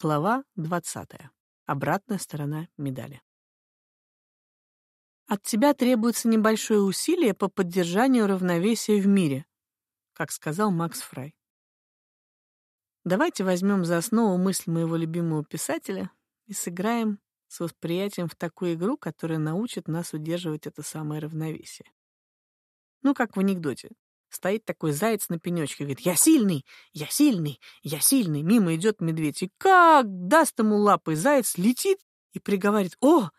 Глава 20. Обратная сторона медали. От тебя требуется небольшое усилие по поддержанию равновесия в мире, как сказал Макс Фрай. Давайте возьмем за основу мысль моего любимого писателя и сыграем с восприятием в такую игру, которая научит нас удерживать это самое равновесие. Ну, как в анекдоте. Стоит такой заяц на пенечке, говорит, я сильный, я сильный, я сильный. Мимо идет медведь, и как даст ему лапой, заяц летит и приговаривает, о,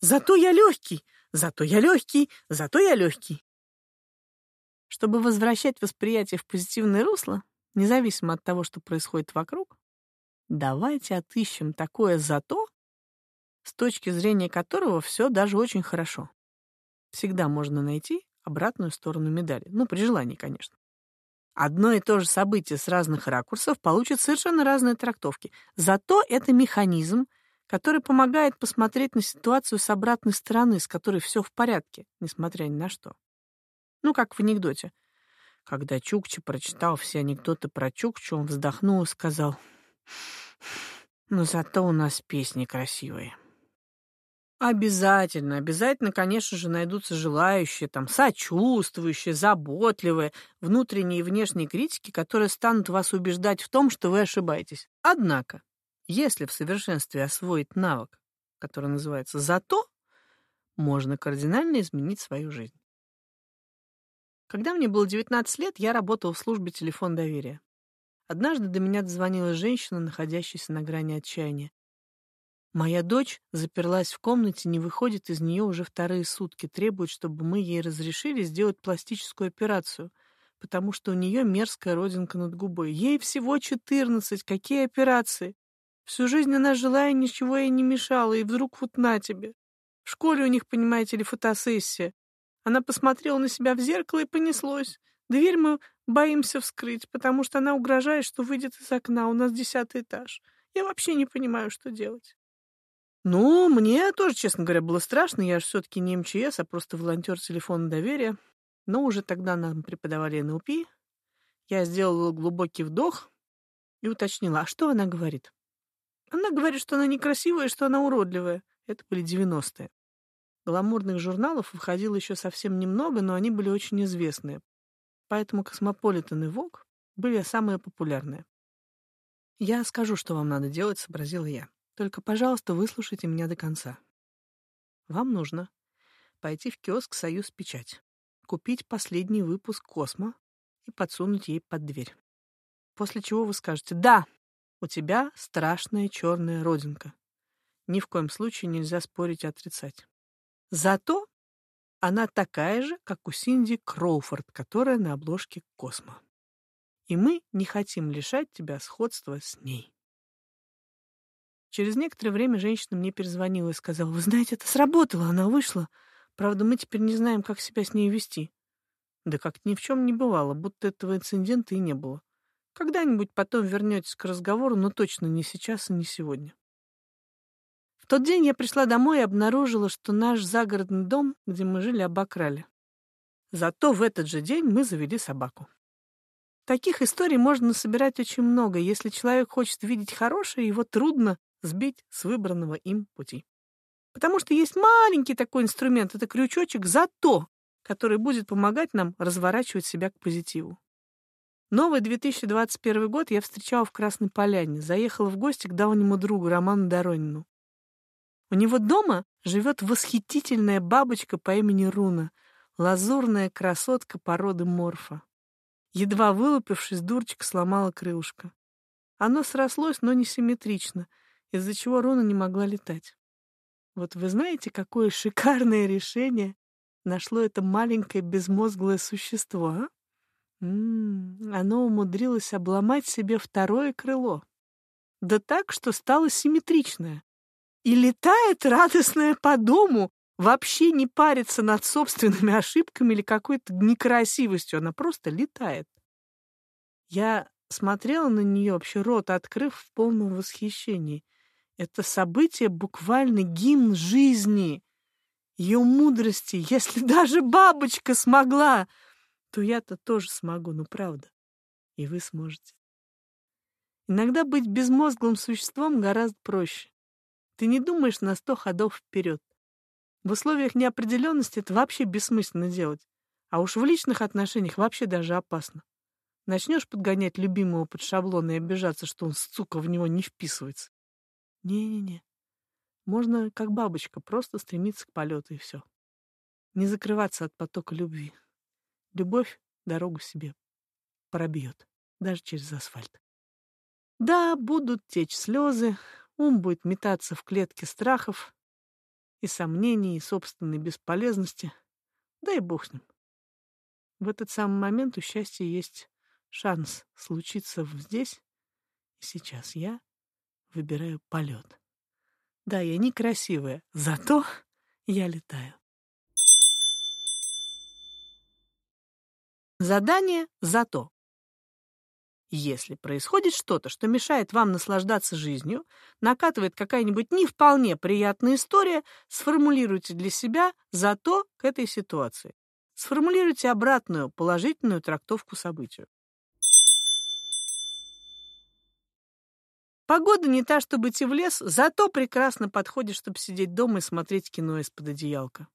зато я легкий, зато я легкий, зато я легкий. Чтобы возвращать восприятие в позитивное русло, независимо от того, что происходит вокруг, давайте отыщем такое «зато», с точки зрения которого все даже очень хорошо. Всегда можно найти обратную сторону медали. Ну, при желании, конечно. Одно и то же событие с разных ракурсов получит совершенно разные трактовки. Зато это механизм, который помогает посмотреть на ситуацию с обратной стороны, с которой все в порядке, несмотря ни на что. Ну, как в анекдоте. Когда Чукча прочитал все анекдоты про Чукчу, он вздохнул и сказал, «Но зато у нас песни красивые». Обязательно, обязательно, конечно же, найдутся желающие, там, сочувствующие, заботливые, внутренние и внешние критики, которые станут вас убеждать в том, что вы ошибаетесь. Однако, если в совершенстве освоить навык, который называется «зато», можно кардинально изменить свою жизнь. Когда мне было 19 лет, я работала в службе телефон доверия. Однажды до меня дозвонилась женщина, находящаяся на грани отчаяния. Моя дочь заперлась в комнате, не выходит из нее уже вторые сутки, требует, чтобы мы ей разрешили сделать пластическую операцию, потому что у нее мерзкая родинка над губой. Ей всего четырнадцать, какие операции? Всю жизнь она жила и ничего ей не мешало, и вдруг вот на тебе. В школе у них, понимаете ли, фотосессия. Она посмотрела на себя в зеркало и понеслось. Дверь мы боимся вскрыть, потому что она угрожает, что выйдет из окна, у нас десятый этаж. Я вообще не понимаю, что делать. Ну, мне тоже, честно говоря, было страшно. Я же все-таки не МЧС, а просто волонтер телефона доверия. Но уже тогда нам преподавали НЛП. Я сделала глубокий вдох и уточнила, а что она говорит? Она говорит, что она некрасивая, что она уродливая. Это были 90-е. Гламурных журналов выходило еще совсем немного, но они были очень известные. Поэтому Космополитен и Вог были самые популярные. «Я скажу, что вам надо делать», — сообразила я. Только, пожалуйста, выслушайте меня до конца. Вам нужно пойти в киоск «Союз Печать», купить последний выпуск «Космо» и подсунуть ей под дверь. После чего вы скажете «Да, у тебя страшная черная родинка». Ни в коем случае нельзя спорить и отрицать. Зато она такая же, как у Синди Кроуфорд, которая на обложке «Космо». И мы не хотим лишать тебя сходства с ней. Через некоторое время женщина мне перезвонила и сказала, «Вы знаете, это сработало, она вышла. Правда, мы теперь не знаем, как себя с ней вести». Да как ни в чем не бывало, будто этого инцидента и не было. Когда-нибудь потом вернетесь к разговору, но точно не сейчас и не сегодня. В тот день я пришла домой и обнаружила, что наш загородный дом, где мы жили, обокрали. Зато в этот же день мы завели собаку. Таких историй можно собирать очень много. Если человек хочет видеть хорошее, его трудно сбить с выбранного им пути. Потому что есть маленький такой инструмент, это крючочек «зато», который будет помогать нам разворачивать себя к позитиву. Новый 2021 год я встречала в Красной Поляне, заехала в гости к давнему другу Роману Доронину. У него дома живет восхитительная бабочка по имени Руна, лазурная красотка породы морфа. Едва вылупившись, дурчик сломала крылышко. Оно срослось, но несимметрично — из-за чего Руна не могла летать. Вот вы знаете, какое шикарное решение нашло это маленькое безмозглое существо, а? М -м, оно умудрилось обломать себе второе крыло. Да так, что стало симметричное. И летает радостное по дому, вообще не парится над собственными ошибками или какой-то некрасивостью. Она просто летает. Я смотрела на нее, вообще рот открыв в полном восхищении. Это событие буквально гимн жизни, ее мудрости. Если даже бабочка смогла, то я-то тоже смогу, ну правда. И вы сможете. Иногда быть безмозглым существом гораздо проще. Ты не думаешь на сто ходов вперед. В условиях неопределенности это вообще бессмысленно делать. А уж в личных отношениях вообще даже опасно. Начнешь подгонять любимого под шаблон и обижаться, что он, сука, в него не вписывается. Не-не-не. Можно, как бабочка, просто стремиться к полету и все. Не закрываться от потока любви. Любовь дорогу себе пробьет, даже через асфальт. Да, будут течь слезы, ум будет метаться в клетке страхов и сомнений, и собственной бесполезности. Да и бог с ним. В этот самый момент у счастья есть шанс случиться здесь и сейчас. Я выбираю полет. Да, я некрасивая, зато я летаю. Задание «Зато». Если происходит что-то, что мешает вам наслаждаться жизнью, накатывает какая-нибудь не вполне приятная история, сформулируйте для себя «зато» к этой ситуации. Сформулируйте обратную, положительную трактовку событию. Погода не та, чтобы идти в лес, зато прекрасно подходит, чтобы сидеть дома и смотреть кино из-под одеялка.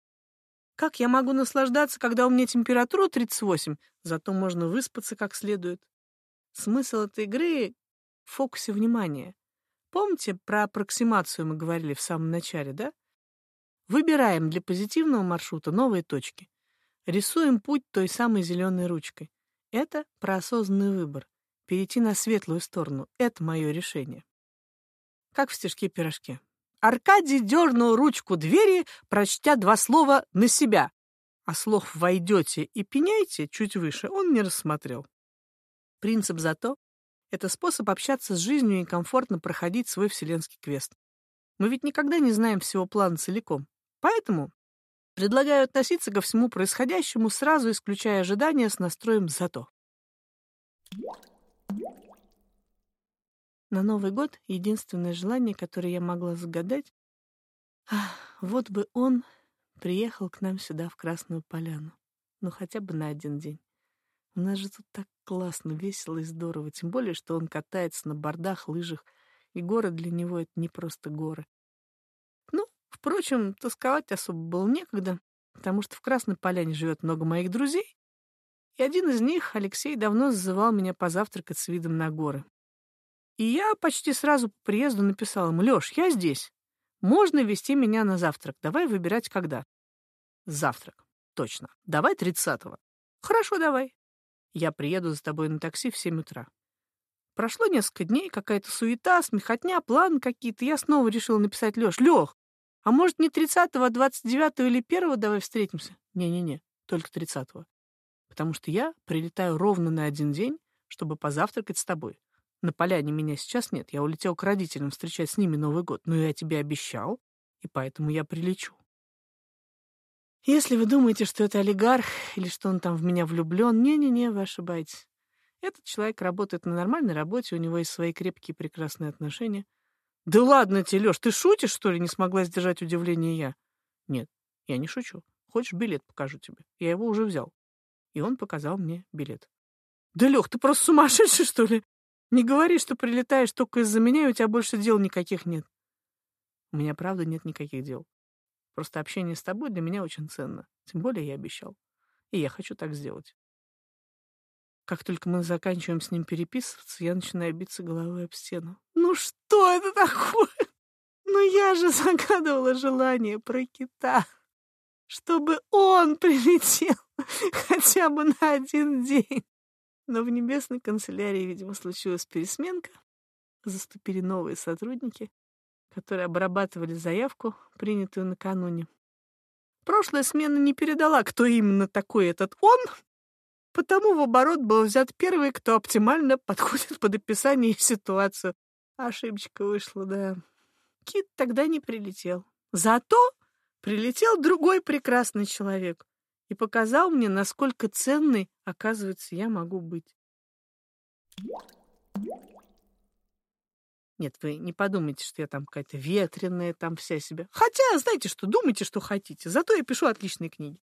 Как я могу наслаждаться, когда у меня температура 38, зато можно выспаться как следует? Смысл этой игры в фокусе внимания. Помните, про аппроксимацию мы говорили в самом начале, да? Выбираем для позитивного маршрута новые точки. Рисуем путь той самой зеленой ручкой. Это про осознанный выбор. Перейти на светлую сторону. Это мое решение. Как в стишке пирожке. Аркадий дернул ручку двери, прочтя два слова «на себя», а слов «войдете» и «пеняйте» чуть выше он не рассмотрел. Принцип зато — это способ общаться с жизнью и комфортно проходить свой вселенский квест. Мы ведь никогда не знаем всего плана целиком. Поэтому предлагаю относиться ко всему происходящему, сразу исключая ожидания с настроем «зато». На Новый год единственное желание, которое я могла загадать, вот бы он приехал к нам сюда, в Красную Поляну. Ну, хотя бы на один день. У нас же тут так классно, весело и здорово. Тем более, что он катается на бордах, лыжах, и горы для него — это не просто горы. Ну, впрочем, тосковать особо было некогда, потому что в Красной Поляне живет много моих друзей, и один из них, Алексей, давно зазывал меня позавтракать с видом на горы. И я почти сразу по приезду написал ему, «Лёш, я здесь. Можно вести меня на завтрак. Давай выбирать, когда». Завтрак. Точно. Давай тридцатого. Хорошо, давай. Я приеду за тобой на такси в семь утра. Прошло несколько дней, какая-то суета, смехотня, план какие-то. Я снова решил написать Лёш. Лёх, а может не тридцатого, а двадцать девятого или первого давай встретимся? Не-не-не, только тридцатого. Потому что я прилетаю ровно на один день, чтобы позавтракать с тобой. На поляне меня сейчас нет. Я улетел к родителям встречать с ними Новый год. Но я тебе обещал, и поэтому я прилечу. Если вы думаете, что это олигарх или что он там в меня влюблен, не-не-не, вы ошибаетесь. Этот человек работает на нормальной работе, у него есть свои крепкие прекрасные отношения. Да ладно тебе, Лёш, ты шутишь, что ли, не смогла сдержать удивление я? Нет, я не шучу. Хочешь, билет покажу тебе? Я его уже взял. И он показал мне билет. Да, Лёх, ты просто сумасшедший, что ли? Не говори, что прилетаешь только из-за меня, и у тебя больше дел никаких нет. У меня, правда, нет никаких дел. Просто общение с тобой для меня очень ценно. Тем более я обещал. И я хочу так сделать. Как только мы заканчиваем с ним переписываться, я начинаю биться головой об стену. Ну что это такое? Ну я же загадывала желание про кита. Чтобы он прилетел хотя бы на один день. Но в небесной канцелярии, видимо, случилась пересменка. Заступили новые сотрудники, которые обрабатывали заявку, принятую накануне. Прошлая смена не передала, кто именно такой этот он, потому в оборот был взят первый, кто оптимально подходит под описание и ситуацию. Ошибочка вышла, да. Кит тогда не прилетел. Зато прилетел другой прекрасный человек и показал мне, насколько ценной, оказывается, я могу быть. Нет, вы не подумайте, что я там какая-то ветреная, там вся себя. Хотя, знаете что, думайте, что хотите. Зато я пишу отличные книги.